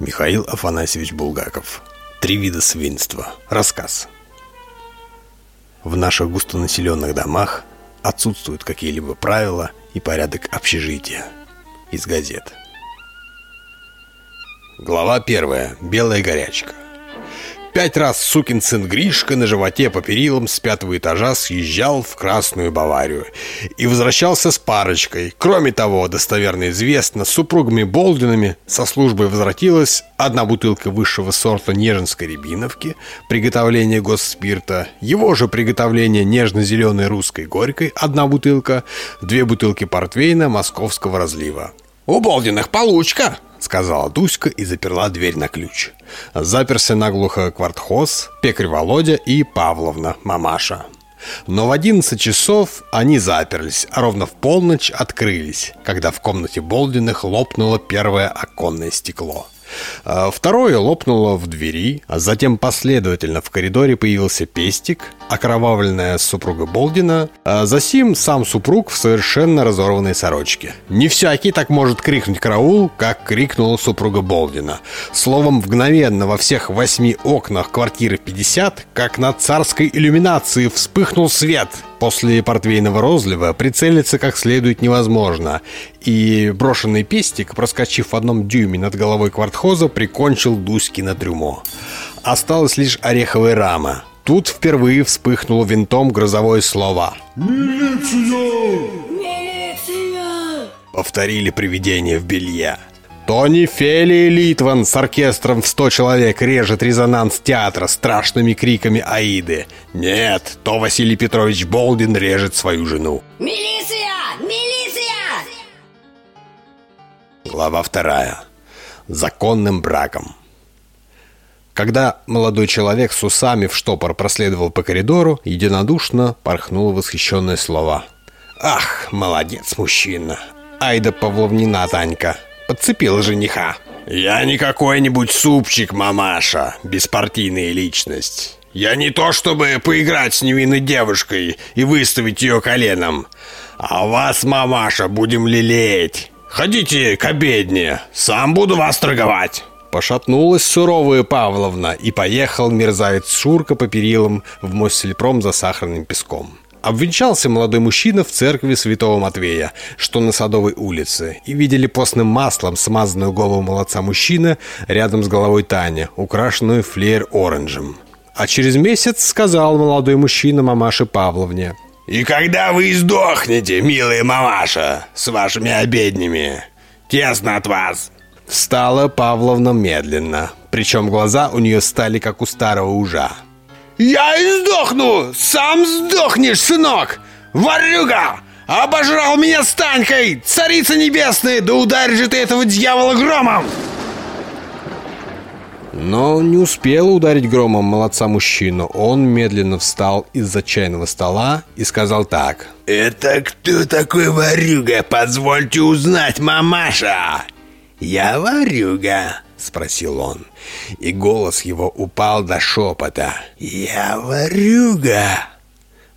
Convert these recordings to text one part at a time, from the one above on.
Михаил Афанасьевич Булгаков. Три вида свинства Рассказ. В наших густонаселенных домах отсутствуют какие-либо правила и порядок общежития. Из газет. Глава первая. Белая горячка Пять раз сукин сын Гришка на животе по перилам с пятого этажа съезжал в Красную Баварию и возвращался с парочкой. Кроме того, достоверно известно, с супругами Болдинами со службы возвратилась одна бутылка высшего сорта неженской рябиновки, приготовление госспирта, его же приготовление нежно-зеленой русской горькой, одна бутылка, две бутылки портвейна московского разлива. «У Болдиных получка!» — сказала Дуська и заперла дверь на ключ. Заперся наглухо квартхоз, пекарь Володя и Павловна, мамаша. Но в 11 часов они заперлись, а ровно в полночь открылись, когда в комнате Болдиных лопнуло первое оконное стекло — второе лопнуло в двери, а затем последовательно в коридоре появился пестик, окровавленная супруга Болдина, а засим сам супруг в совершенно разорванной сорочке. Не всякий так может крикнуть «караул», как крикнула супруга Болдина. Словом, мгновенно во всех восьми окнах квартиры 50, как на царской иллюминации, вспыхнул свет — После портвейного розлива прицелиться как следует невозможно, и брошенный пестик, проскочив в одном дюйме над головой квартхоза, прикончил Дуськина трюмо. Осталась лишь ореховая рама. Тут впервые вспыхнуло винтом грозовое слово «Милиция!» «Милиция!» Повторили привидение в белье. Тони Фелли Литван с оркестром в сто человек режет резонанс театра страшными криками Аиды. Нет, то Василий Петрович Болдин режет свою жену. Милиция! Милиция! Глава вторая. Законным браком. Когда молодой человек с усами в штопор проследовал по коридору, единодушно порхнуло восхищенное слово. «Ах, молодец, мужчина! Айда Павловнина Танька!» Подцепил жениха. Я не какой-нибудь супчик, мамаша, беспартийная личность. Я не то, чтобы поиграть с невинной девушкой и выставить ее коленом. А вас, мамаша, будем лелеять. Ходите к обедне, сам буду вас торговать. Пошатнулась суровая Павловна, и поехал мерзавец Шурка по перилам в Моссельпром за сахарным песком. Обвенчался молодой мужчина в церкви святого Матвея, что на Садовой улице, и видели постным маслом смазанную голову молодца мужчины рядом с головой Тани, украшенную флеер-оранжем. А через месяц сказал молодой мужчина мамаше Павловне. «И когда вы сдохнете, милая мамаша, с вашими обеднями? Тесно от вас!» Встала Павловна медленно, причем глаза у нее стали как у старого ужа. Я и сдохну! Сам сдохнешь, сынок! Варюга! Обожрал меня с Танькой! Царица небесная! Да ударь же ты этого дьявола громом! Но не успел ударить громом молодца мужчину. Он медленно встал из-за чайного стола и сказал так. «Это кто такой Варюга? Позвольте узнать, мамаша!» «Я Варюга», — спросил он, и голос его упал до шепота. «Я ворюга!»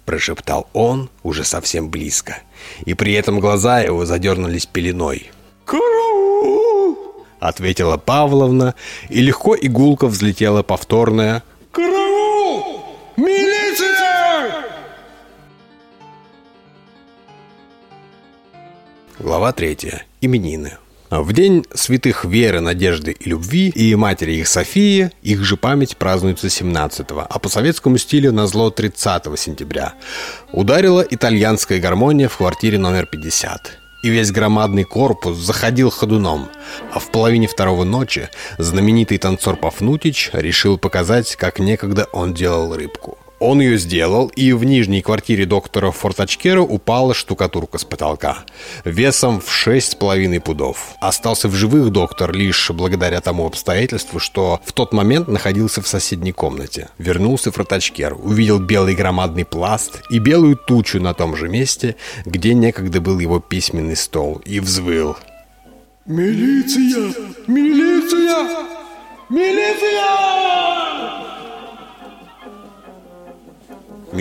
Прошептал он уже совсем близко, и при этом глаза его задернулись пеленой. «Караул!» — ответила Павловна, и легко игулка взлетела повторная «Караул! Милиция!» Глава третья. Именины. В день святых Веры, Надежды и Любви и матери их Софии их же память празднуется 17 а по советскому стилю на зло 30 сентября. Ударила итальянская гармония в квартире номер 50 и весь громадный корпус заходил ходуном. А в половине второго ночи знаменитый танцор Пафнутич решил показать, как некогда он делал рыбку. Он ее сделал, и в нижней квартире доктора Фортачкера упала штукатурка с потолка весом в шесть с половиной пудов. Остался в живых доктор лишь благодаря тому обстоятельству, что в тот момент находился в соседней комнате. Вернулся Фортачкер, увидел белый громадный пласт и белую тучу на том же месте, где некогда был его письменный стол, и взвыл. «Милиция! Милиция! Милиция!»